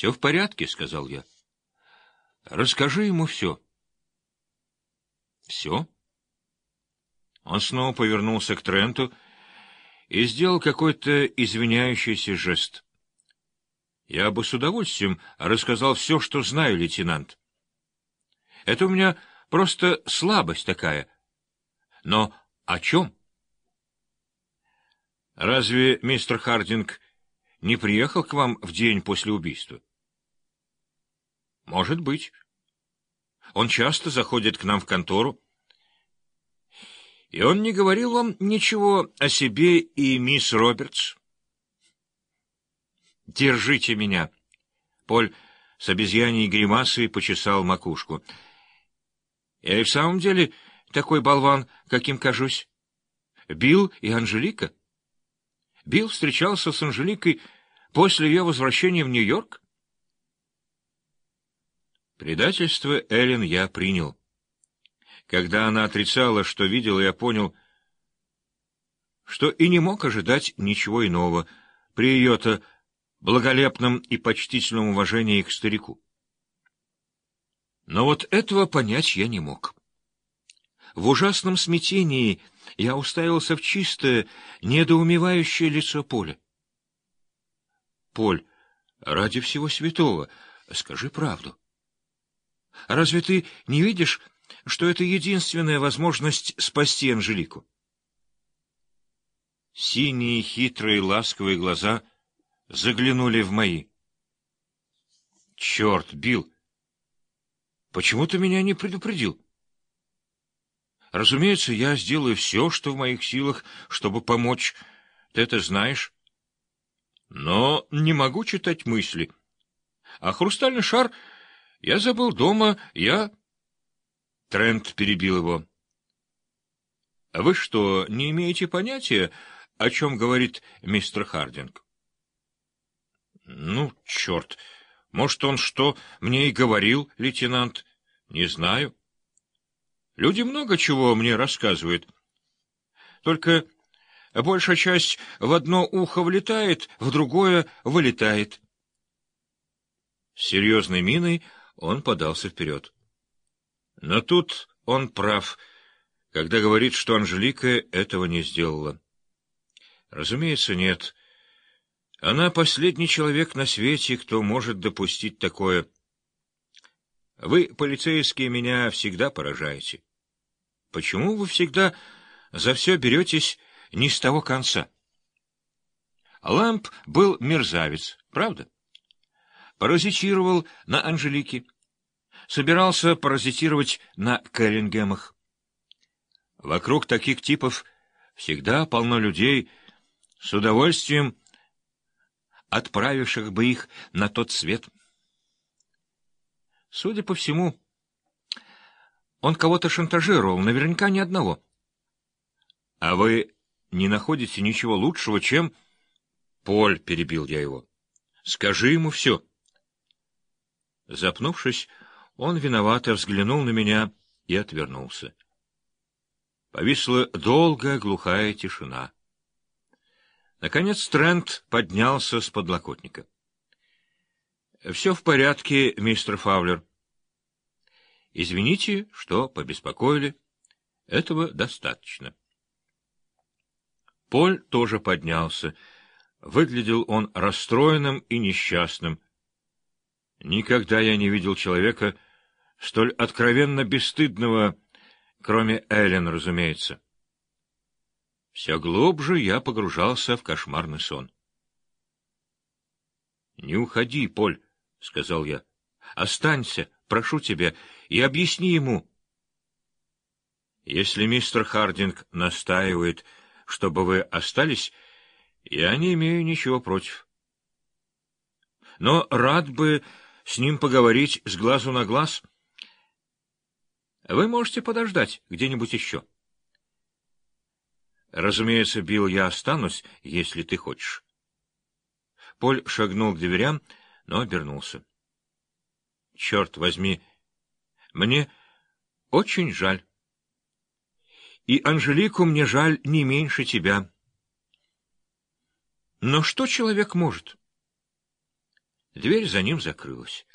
Все в порядке, — сказал я. Расскажи ему все. Все? Он снова повернулся к Тренту и сделал какой-то извиняющийся жест. Я бы с удовольствием рассказал все, что знаю, лейтенант. Это у меня просто слабость такая. Но о чем? Разве мистер Хардинг не приехал к вам в день после убийства? Может быть. Он часто заходит к нам в контору. И он не говорил вам ничего о себе и мисс Робертс? Держите меня. Поль с обезьяньей гримасой почесал макушку. Я и в самом деле такой болван, каким кажусь. Билл и Анжелика? Билл встречался с Анжеликой после ее возвращения в Нью-Йорк? Предательство Эллен я принял. Когда она отрицала, что видела, я понял, что и не мог ожидать ничего иного при ее-то благолепном и почтительном уважении к старику. Но вот этого понять я не мог. В ужасном смятении я уставился в чистое, недоумевающее лицо Поля. — Поль, ради всего святого, скажи правду. Разве ты не видишь, что это единственная возможность спасти Анжелику? Синие, хитрые, ласковые глаза заглянули в мои. — Черт, Билл! Почему ты меня не предупредил? Разумеется, я сделаю все, что в моих силах, чтобы помочь. Ты это знаешь. Но не могу читать мысли. А хрустальный шар я забыл дома, я... Трент перебил его. — А вы что, не имеете понятия, о чем говорит мистер Хардинг? — Ну, черт! Может, он что мне и говорил, лейтенант? Не знаю. Люди много чего мне рассказывают. Только большая часть в одно ухо влетает, в другое вылетает. С серьезной миной он подался вперед. Но тут он прав, когда говорит, что Анжелика этого не сделала. Разумеется, нет. Она последний человек на свете, кто может допустить такое. Вы, полицейские, меня всегда поражаете. Почему вы всегда за все беретесь не с того конца? Ламп был мерзавец, правда? Паразитировал на Анжелике. Собирался паразитировать на Кэррингемах. Вокруг таких типов всегда полно людей, с удовольствием отправивших бы их на тот свет. Судя по всему, он кого-то шантажировал, наверняка ни одного. А вы не находите ничего лучшего, чем... Поль, — перебил я его, — скажи ему все. Запнувшись, он виновато взглянул на меня и отвернулся. Повисла долгая глухая тишина. Наконец Трент поднялся с подлокотника. — Все в порядке, мистер Фавлер. — Извините, что побеспокоили. Этого достаточно. Поль тоже поднялся. Выглядел он расстроенным и несчастным. Никогда я не видел человека столь откровенно бесстыдного, кроме Эллен, разумеется. Все глубже я погружался в кошмарный сон. — Не уходи, Поль, — сказал я. — Останься, прошу тебя, и объясни ему. Если мистер Хардинг настаивает, чтобы вы остались, я не имею ничего против. Но рад бы с ним поговорить с глазу на глаз. Вы можете подождать где-нибудь еще. — Разумеется, Билл, я останусь, если ты хочешь. Поль шагнул к дверям, но обернулся. Черт возьми, мне очень жаль. И Анжелику мне жаль не меньше тебя. Но что человек может? Дверь за ним закрылась.